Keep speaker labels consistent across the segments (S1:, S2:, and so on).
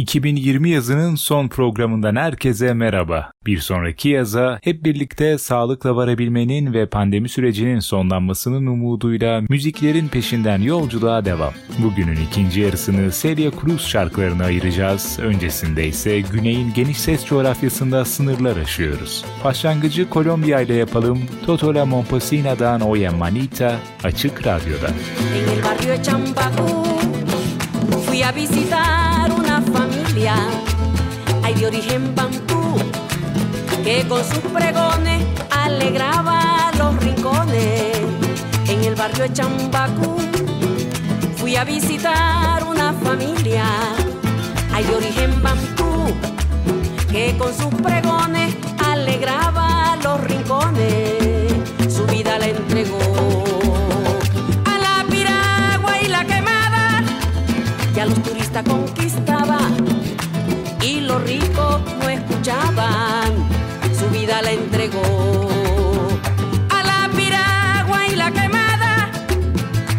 S1: 2020 yazının son programından herkese merhaba. Bir sonraki yaza hep birlikte sağlıkla varabilmenin ve pandemi sürecinin sonlanmasının umuduyla müziklerin peşinden yolculuğa devam. Bugünün ikinci yarısını Celia Cruz şarkılarına ayıracağız. Öncesinde ise Güney'in geniş ses coğrafyasında sınırlar aşıyoruz. Başlangıcı Kolombiya ile yapalım. Toto La Momposina'dan Oye Manita Açık Radyo'da.
S2: En el barrio Champacu fui a visitar familia, hay de origen bantú, que con sus pregones alegraba los rincones. En el barrio Chambacú fui a visitar una familia, hay de origen bantú, que con sus pregones alegraba los rincones. Su vida la entregó a la piragua y la quemada, y a los turistas conquistaba ricos no escuchaban, su vida la entregó a la piragua y la quemada,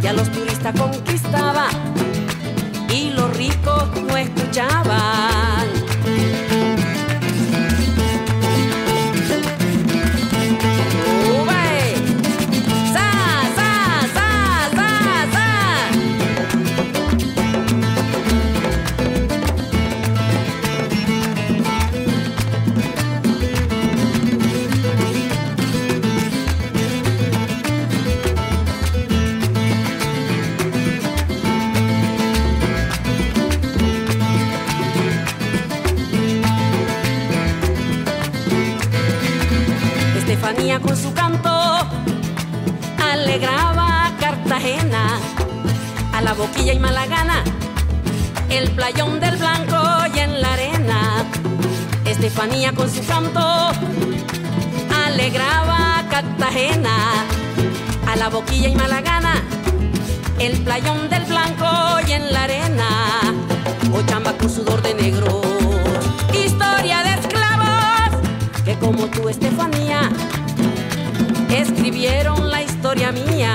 S2: y a los turistas conquistaba y los ricos no escuchaban. Con su canto alegraba Cartagena, a la boquilla y malagana, el playón del blanco y en la arena. Estefanía con su canto alegraba Cartagena, a la boquilla y malagana, el playón del blanco y en la arena. Ochamba con sudor de negros, historia de esclavos que como tú, Estefanía, escribieron la historia mía.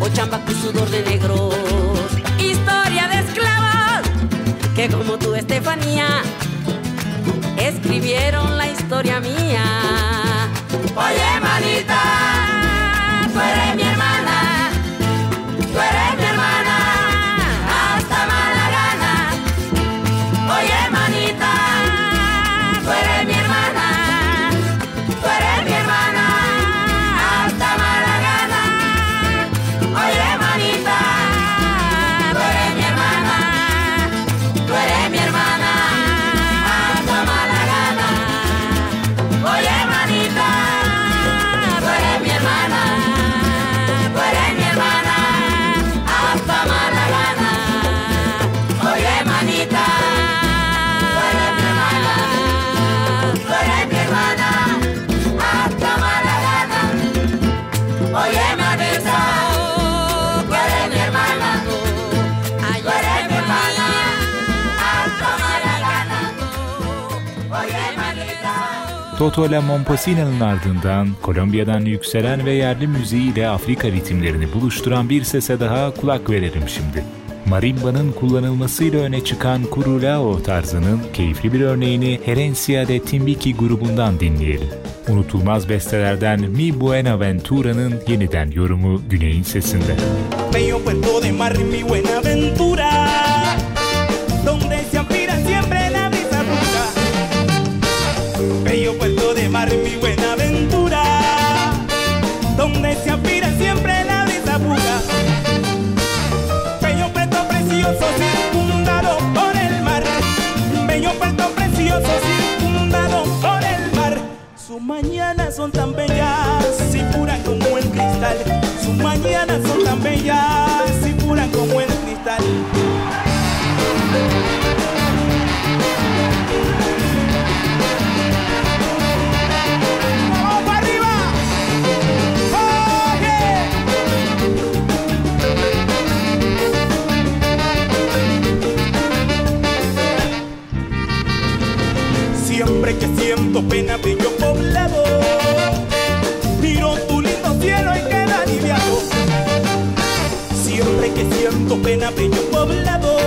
S2: Ochamba con sudor de negros, historia de esclavos que como tú, Estefanía, escribieron la historia mía. Oye, manita, tú eres
S1: Toto La Momposina'nın ardından Kolombiya'dan yükselen ve yerli müziğiyle Afrika ritimlerini buluşturan bir sese daha kulak verelim şimdi. Marimba'nın kullanılmasıyla öne çıkan Kurulao tarzının keyifli bir örneğini Herencia de Timbiki grubundan dinleyelim. Unutulmaz bestelerden Mi Buenaventura'nın yeniden yorumu Güney'in sesinde.
S3: Bello puerto de mar y mi buena son tan bellas y puras como el cristal. Sus mañanas son tan bellas y puras como el cristal. ¡Vamos para arriba! Siempre que siento pena bello de yo poblado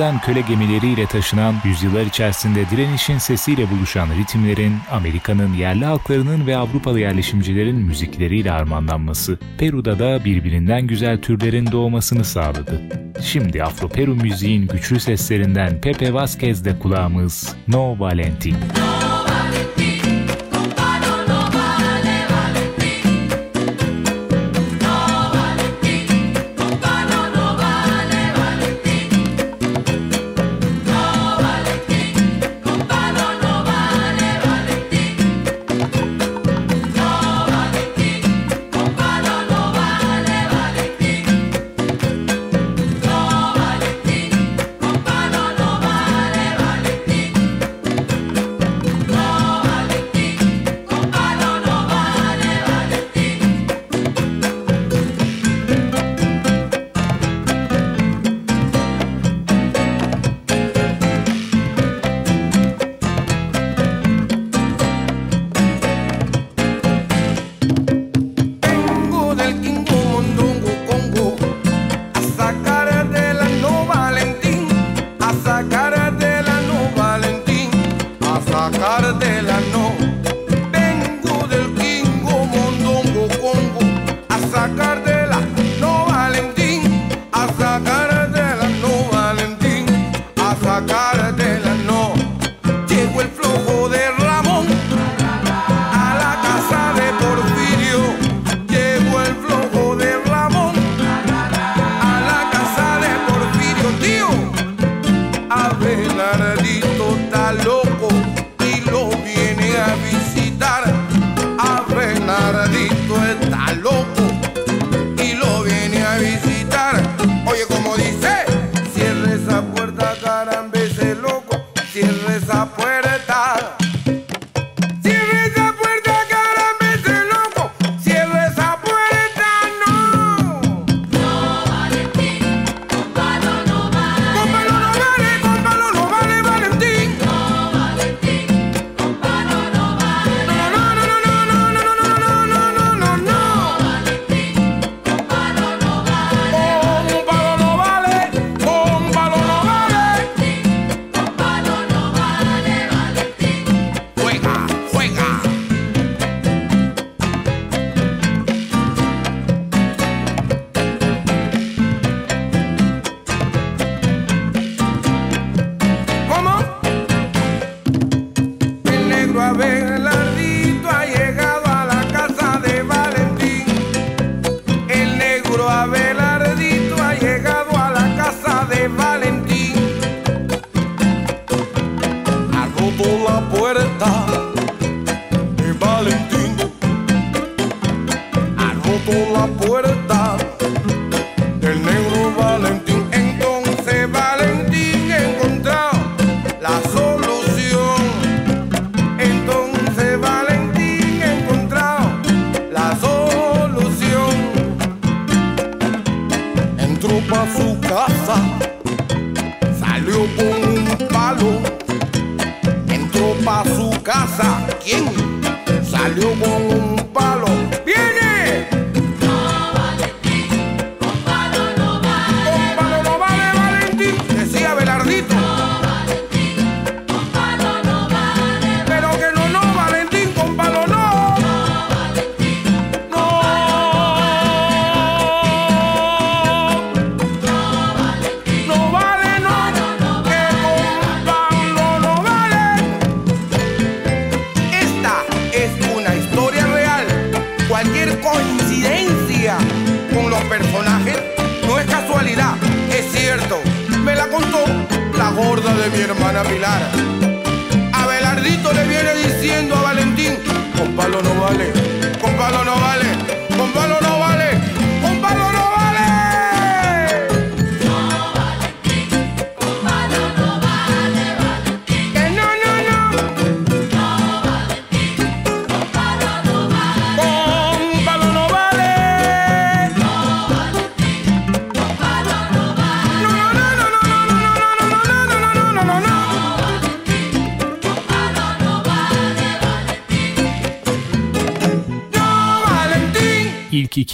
S1: Amerika'dan köle gemileriyle taşınan, yüzyıllar içerisinde direnişin sesiyle buluşan ritimlerin, Amerika'nın yerli halklarının ve Avrupalı yerleşimcilerin müzikleriyle harmanlanması, Peru'da da birbirinden güzel türlerin doğmasını sağladı. Şimdi Afro-Peru müziğin güçlü seslerinden Pepe Vazquez de kulağımız No Valentin.
S4: No!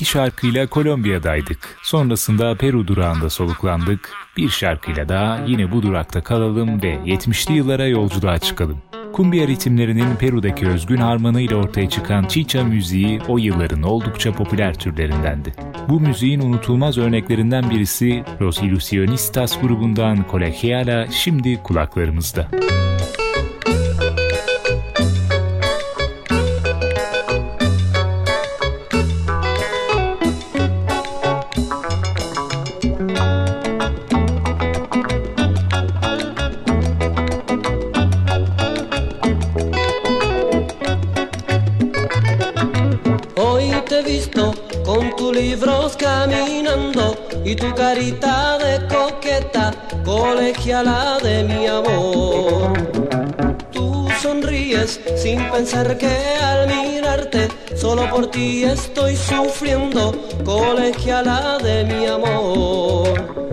S1: iki şarkıyla Kolombiya'daydık. Sonrasında Peru durağında soluklandık. Bir şarkıyla daha yine bu durakta kalalım ve 70'li yıllara yolculuğa çıkalım. Kumbiya ritimlerinin Peru'daki özgün harmanıyla ortaya çıkan chicha müziği o yılların oldukça popüler türlerindendi. Bu müziğin unutulmaz örneklerinden birisi Los Ilusionistas grubundan Colegiala şimdi kulaklarımızda.
S5: Müzik carita de coqueta, colegiala de mi amor. Tú sonríes sin pensar que al mirarte, solo por ti estoy sufriendo, colegiala de mi amor.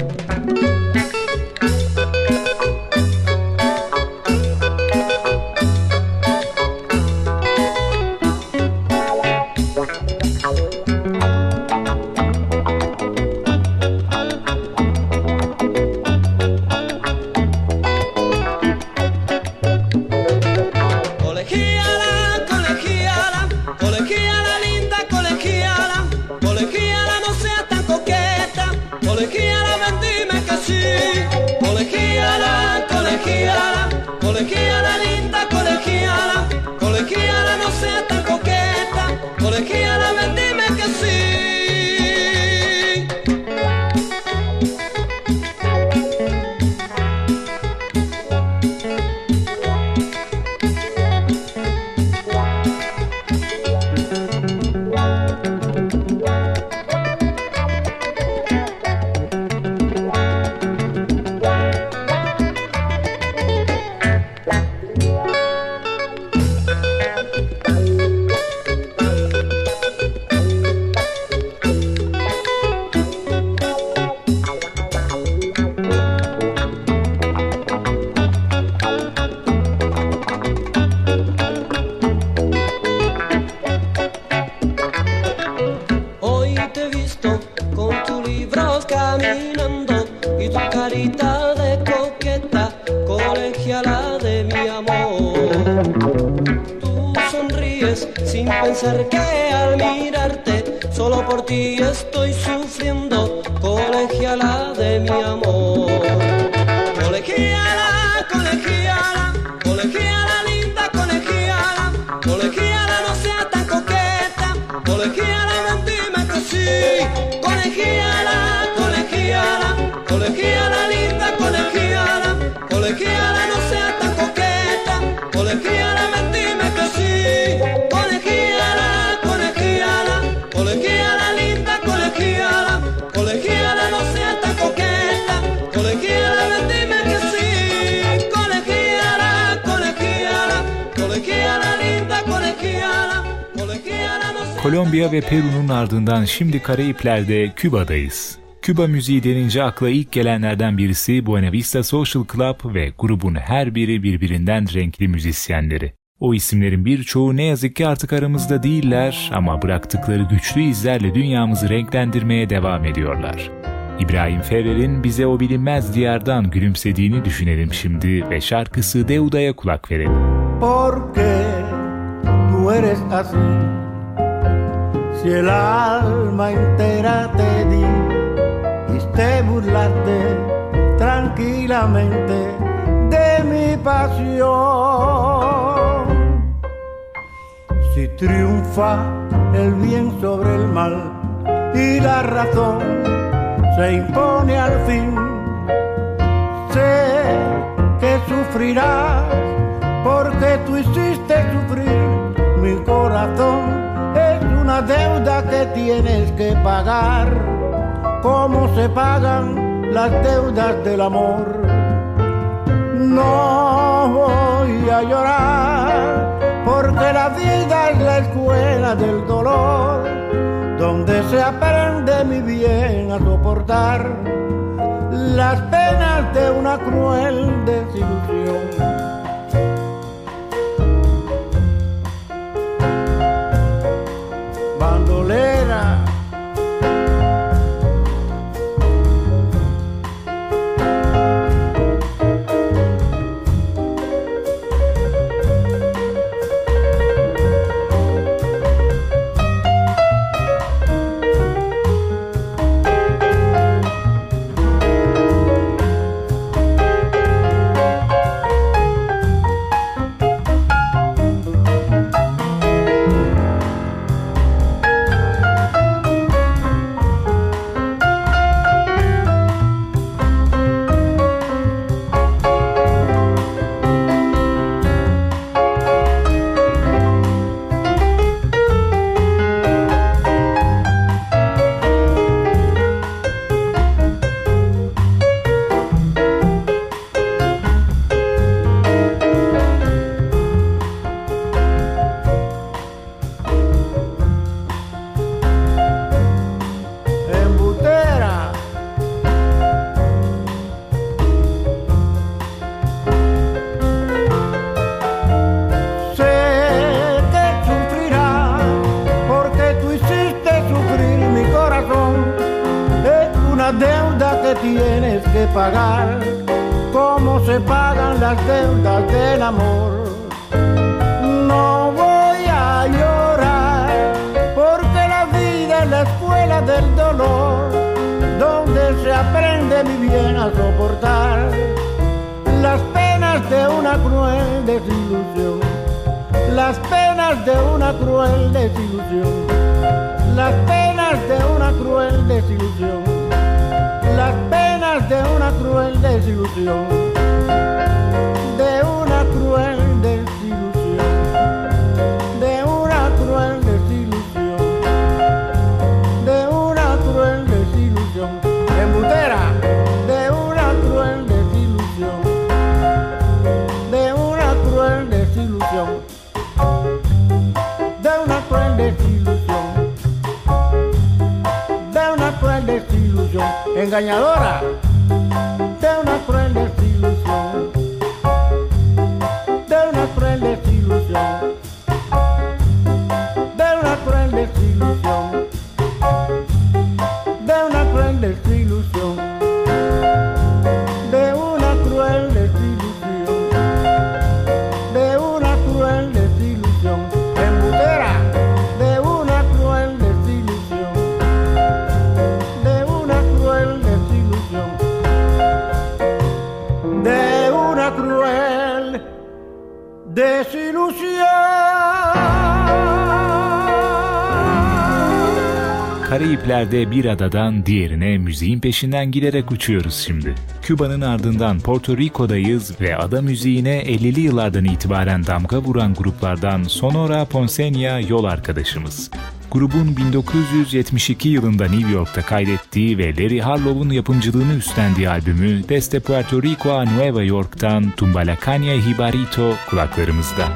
S1: Kolombiya ve Peru'nun ardından şimdi Karayipler'de Küba'dayız. Küba müziği denince akla ilk gelenlerden birisi Buena Vista Social Club ve grubun her biri birbirinden renkli müzisyenleri. O isimlerin birçoğu ne yazık ki artık aramızda değiller ama bıraktıkları güçlü izlerle dünyamızı renklendirmeye devam ediyorlar. İbrahim Ferrer'in bize o bilinmez diyardan gülümsediğini düşünelim şimdi ve şarkısı Deuda'ya kulak verelim.
S6: Porque tú eres así Si el alma entera te di y te burlaste tranquilamente de mi pasión si triunfa el bien sobre el mal y la razón se impone al fin. Sé que sufrirás porque tú hiciste sufrir mi corazón. Deuda que tienes que pagar, como se pagan las deudas del amor. No voy a llorar porque la vida es la escuela del dolor, donde se aprende mi bien a soportar las penas de una cruel desilusión. Engañadora
S1: Karayipler'de bir adadan diğerine müziğin peşinden giderek uçuyoruz şimdi. Küba'nın ardından Porto Rico'dayız ve ada müziğine 50'li yıllardan itibaren damga vuran gruplardan Sonora Ponceña yol arkadaşımız. Grubun 1972 yılında New York'ta kaydettiği ve Larry Harlow'un yapımcılığını üstlendiği albümü Desde Puerto Rico a Nueva York'tan Tumbalacaña Hibarito kulaklarımızda.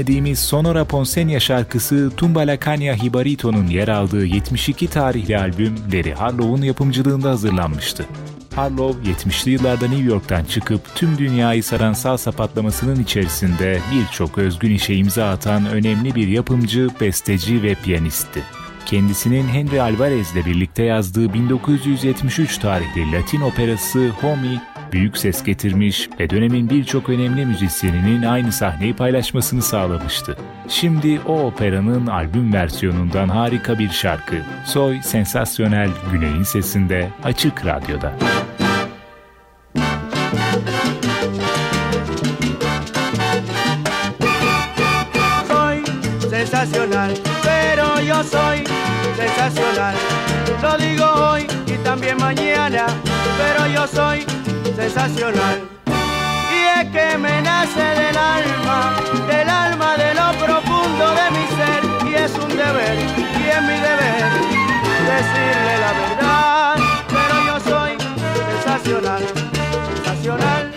S1: Dinlediğimiz Sonora Ponceña şarkısı Tumba La Caña Hibarito'nun yer aldığı 72 tarihli albüm Larry Harlow'un yapımcılığında hazırlanmıştı. Harlow 70'li yıllarda New York'tan çıkıp tüm dünyayı saran salsa patlamasının içerisinde birçok özgün işe imza atan önemli bir yapımcı, besteci ve piyanistti. Kendisinin Henry Alvarez ile birlikte yazdığı 1973 tarihli Latin operası Homie büyük ses getirmiş ve dönemin birçok önemli müzisyeninin aynı sahneyi paylaşmasını sağlamıştı. Şimdi o operanın albüm versiyonundan harika bir şarkı. Soy sensasyonel Güney'in sesinde Açık Radyo'da.
S6: Soy sensacional, pero yo soy sensacional. Lo digo hoy y también mañana, pero yo soy sensacional. Y es que me nace del alma, del alma de lo profundo de mi ser. Y es un deber, y es mi deber, decirle la verdad. Pero yo soy sensacional, sensacional,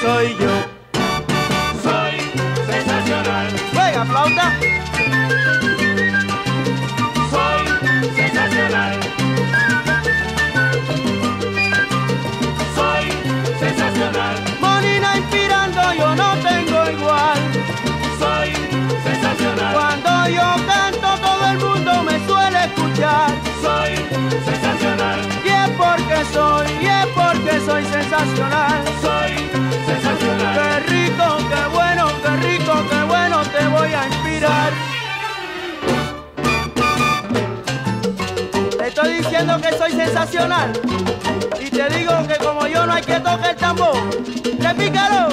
S6: soy yo.
S7: Soy sensacional.
S6: Juega, flauta. Porque soy, es porque soy sensacional.
S7: Soy sensacional.
S6: Qué rico, qué bueno, qué rico, qué bueno te voy a inspirar. Te estoy diciendo que soy sensacional. Y te digo que como yo no hay que tocar el tambor. Repícalo,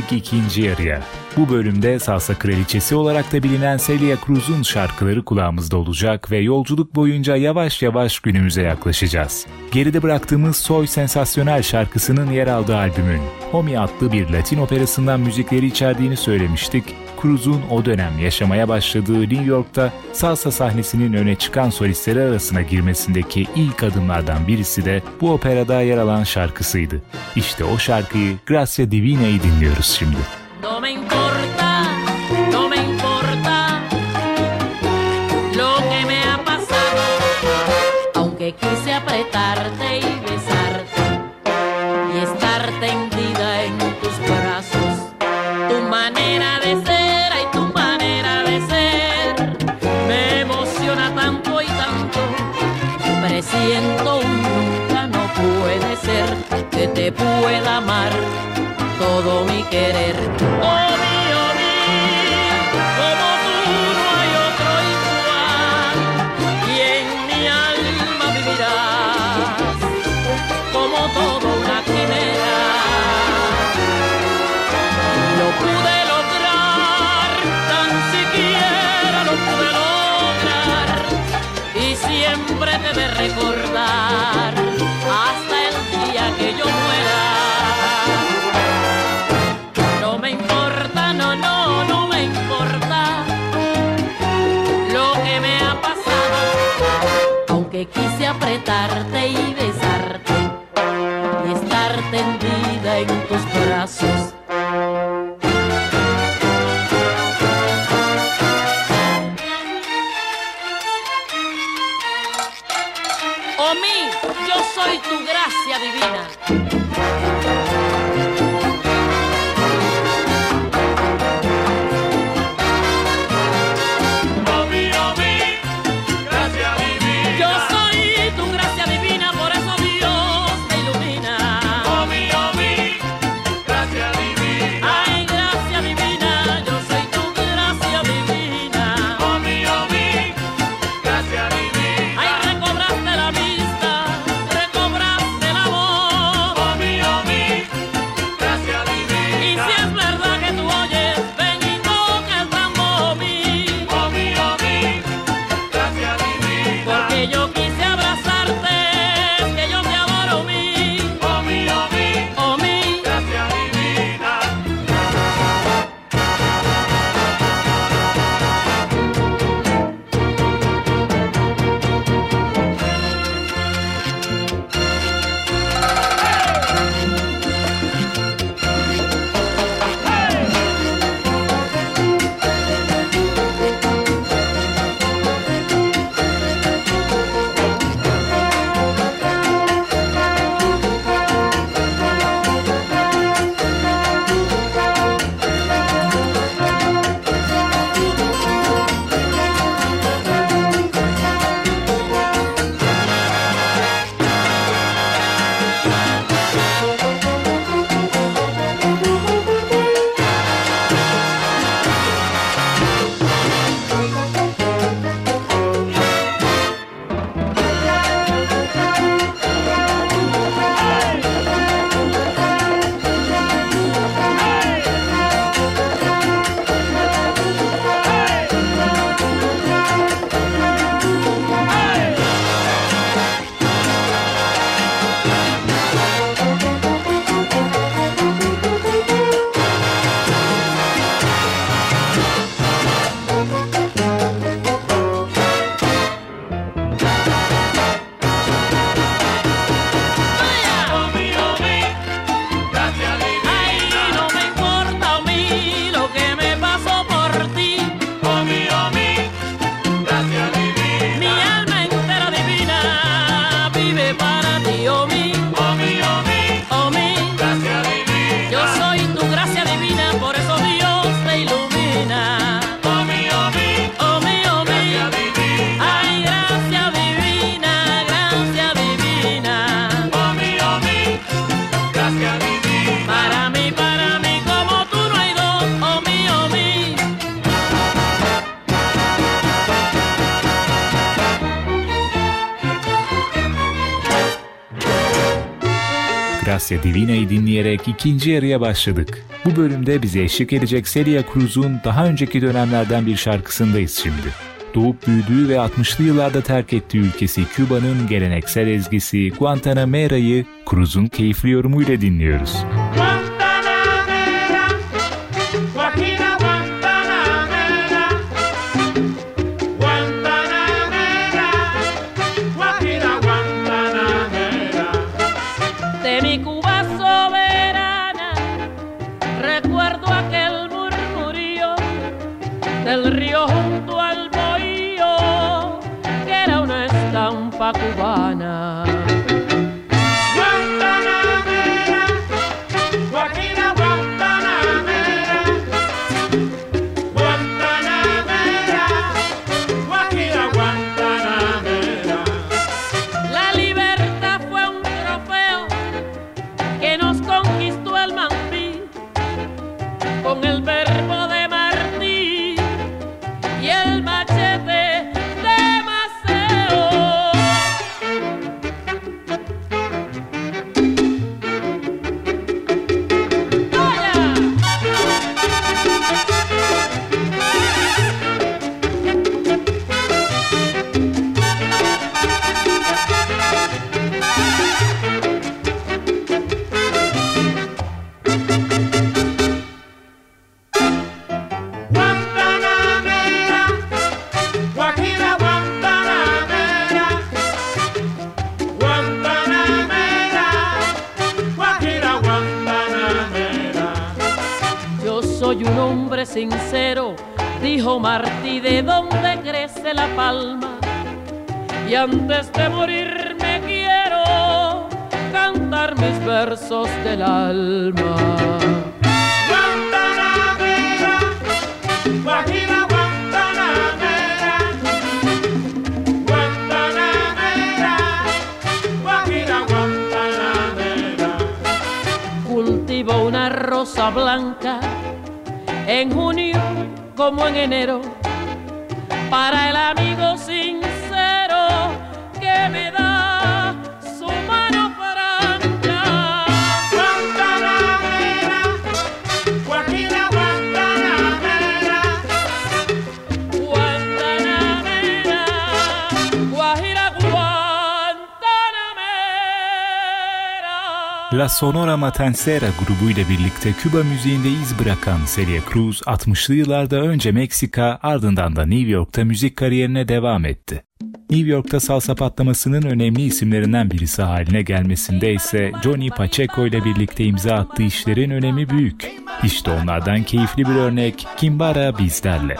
S1: Geldik ikinci yarıya. Bu bölümde salsa kraliçesi olarak da bilinen Celia Cruz'un şarkıları kulağımızda olacak ve yolculuk boyunca yavaş yavaş günümüze yaklaşacağız. Geride bıraktığımız Soy Sensasyonel şarkısının yer aldığı albümün Homie adlı bir Latin operasından müzikleri içerdiğini söylemiştik. Cruz'un o dönem yaşamaya başladığı New York'ta salsa sahnesinin öne çıkan solistleri arasına girmesindeki ilk adımlardan birisi de bu operada yer alan şarkısıydı. İşte o şarkıyı Gracia Divina'yı dinliyoruz şimdi.
S8: No
S1: ise Divina'yı dinleyerek ikinci yarıya başladık. Bu bölümde bize eşlik edecek Celia Cruz'un daha önceki dönemlerden bir şarkısındayız şimdi. Doğup büyüdüğü ve 60'lı yıllarda terk ettiği ülkesi Küba'nın geleneksel ezgisi Guantanamera'yı Cruz'un keyifli yorumuyla dinliyoruz.
S8: Cubana. una rosa blanca en junio como en enero. Para el amigo sincero que me da
S1: La Sonora Matancera grubuyla birlikte Küba müziğinde iz bırakan Celia Cruz, 60'lı yıllarda önce Meksika, ardından da New York'ta müzik kariyerine devam etti. New York'ta salsa patlamasının önemli isimlerinden birisi haline gelmesinde ise Johnny Pacheco ile birlikte imza attığı işlerin önemi büyük. İşte onlardan keyifli bir örnek Kimbara bizlerle.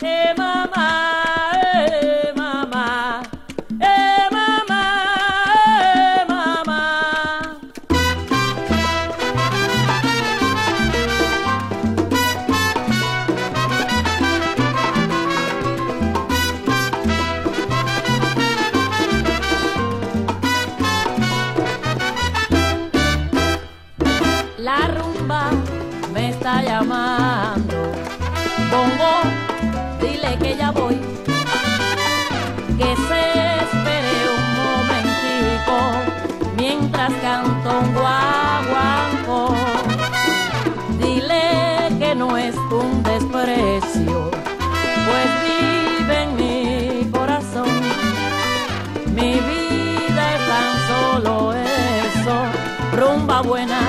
S8: Hey mama, hey. papa buena.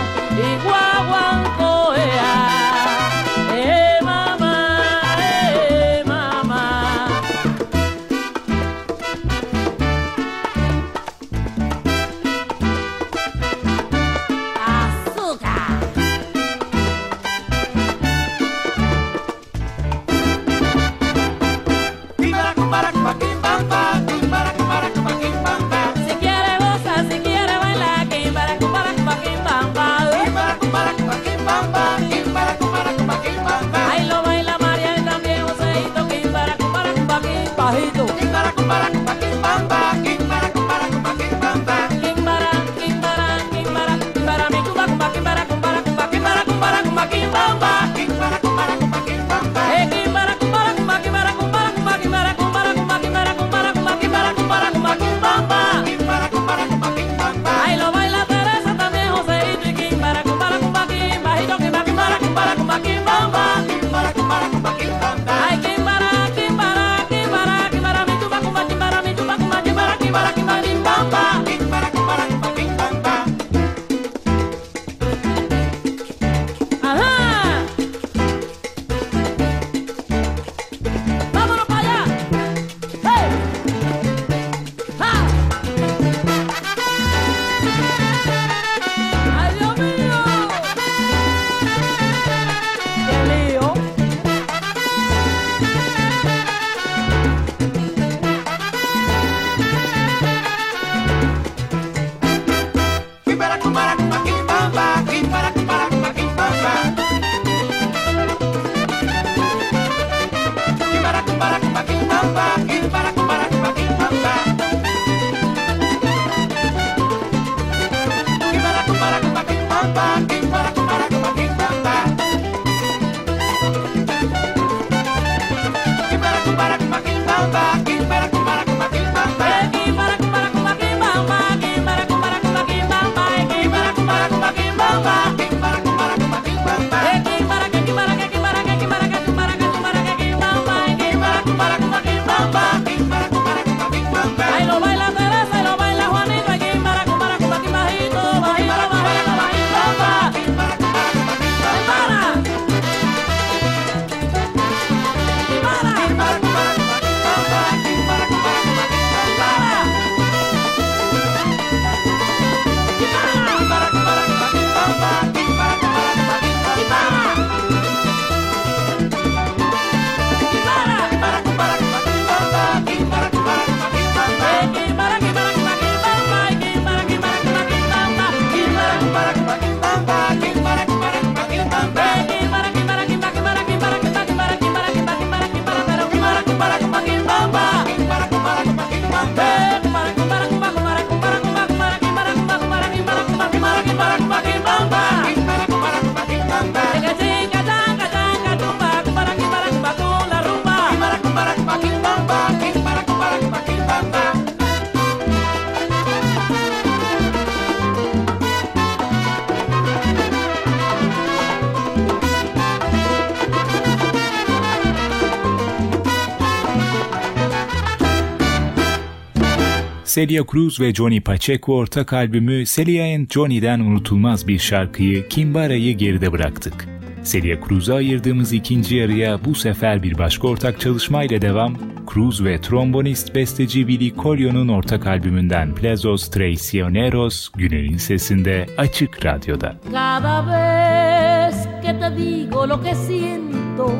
S1: Celia Cruz ve Johnny Pacheco ortak albümü Celia and Johnny'den unutulmaz bir şarkıyı Kimbara'yı geride bıraktık. Celia Cruz'a ayırdığımız ikinci yarıya bu sefer bir başka ortak çalışmayla devam, Cruz ve trombonist besteci Billy Colio'nun ortak albümünden Plazos Traicioneros günün sesinde Açık Radyo'da.
S8: Cada vez que te digo lo que siento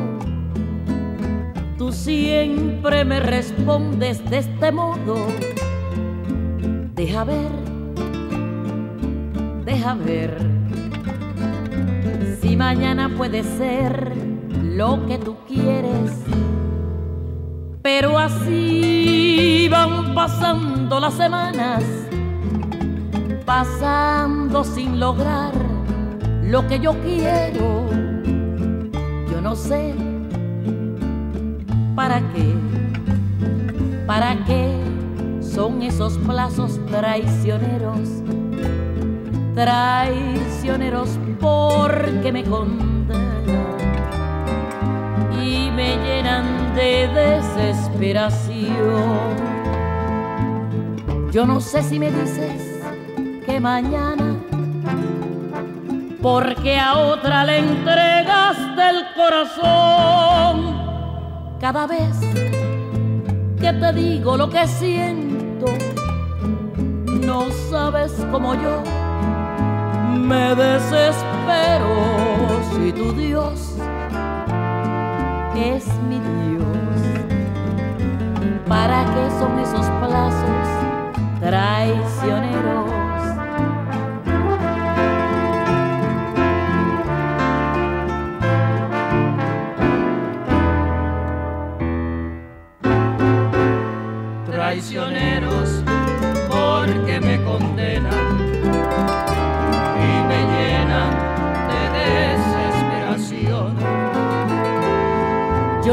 S8: Tú siempre me respondes de este modo Deja ver, deja ver Si mañana puede ser lo que tú quieres Pero así van pasando las semanas, pasando sin lograr lo que yo quiero. Yo no sé para qué, para qué son esos plazos traicioneros, traicioneros porque me condenan y me llenan de desesperación. Yo no sé si me dices que mañana, porque a otra le entregaste el corazón. Cada vez que te digo lo que siento, no sabes como yo me desespero si tu Dios es mi Dios. ¿Para qué son esos plazos traicioneros?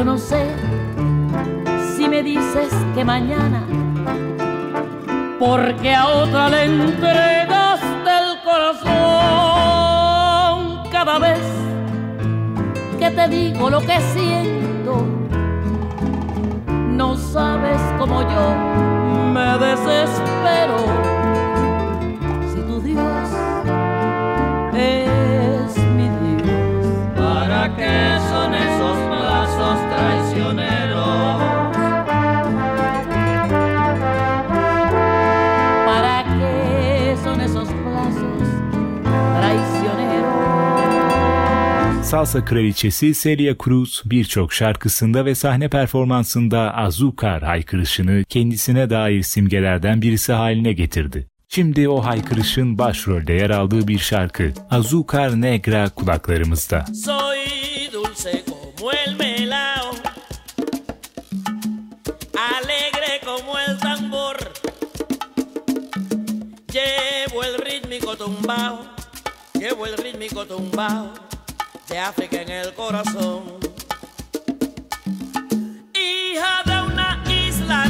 S8: No sé si me dices que mañana, porque a otra le entregaste el corazón. Cada vez que te digo lo que siento, no sabes como yo me desespero.
S1: Salsa kraliçesi Celia Cruz birçok şarkısında ve sahne performansında Azúcar haykırışını kendisine dair simgelerden birisi haline getirdi. Şimdi o haykırışın başrolde yer aldığı bir şarkı Azúcar Negra kulaklarımızda.
S9: Soy dulce como el melao, alegre como el tambor. Llevo el rítmico tumbao, llevo el rítmico tumbao de África en el corazón. Hija de una isla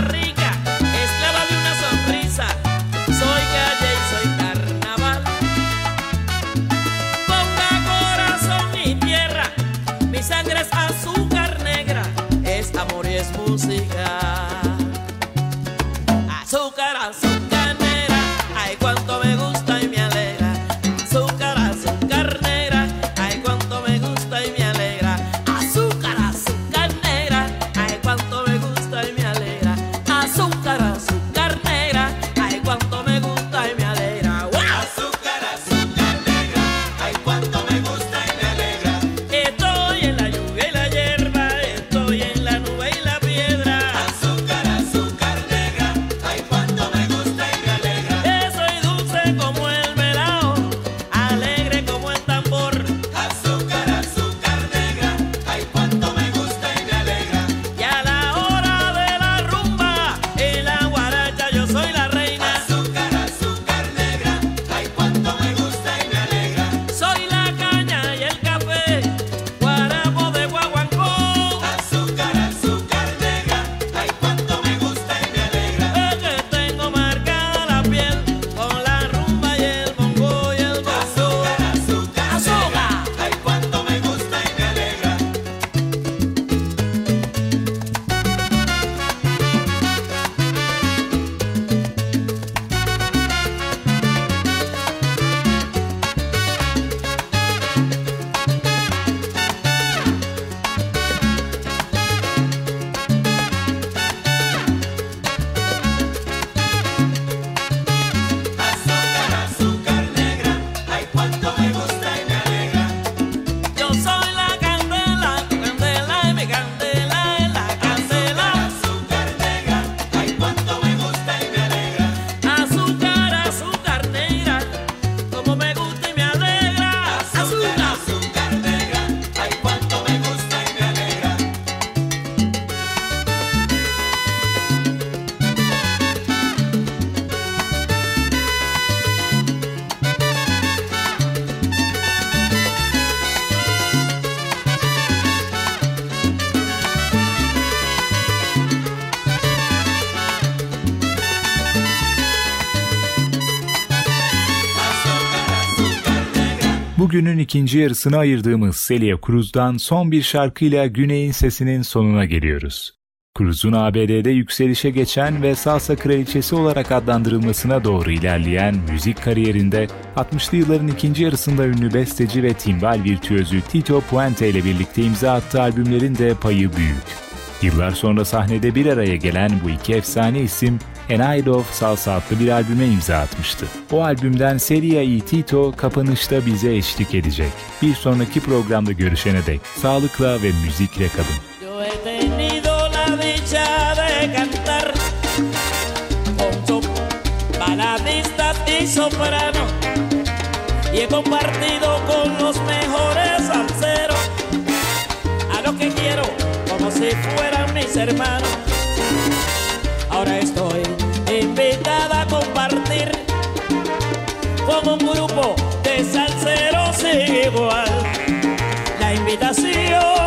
S1: Bugünün ikinci yarısını ayırdığımız Celia Cruz'dan son bir şarkıyla Güney'in sesinin sonuna geliyoruz. Cruz'un ABD'de yükselişe geçen ve salsa kraliçesi olarak adlandırılmasına doğru ilerleyen müzik kariyerinde 60'lı yılların ikinci yarısında ünlü besteci ve timbal virtüözü Tito Puente ile birlikte imza attığı albümlerin de payı büyük. Yıllar sonra sahnede bir araya gelen bu iki efsane isim An Eye of Salsa adlı bir albüme imza atmıştı. O albümden Seria y Tito kapanışta bize eşlik edecek. Bir sonraki programda görüşene dek sağlıkla ve müzikle kalın.
S9: Soprano y he compartido con los mejores salseros si fueran mis hermanos. Ahora estoy invitada a compartir con un grupo de salseros igual. La invitación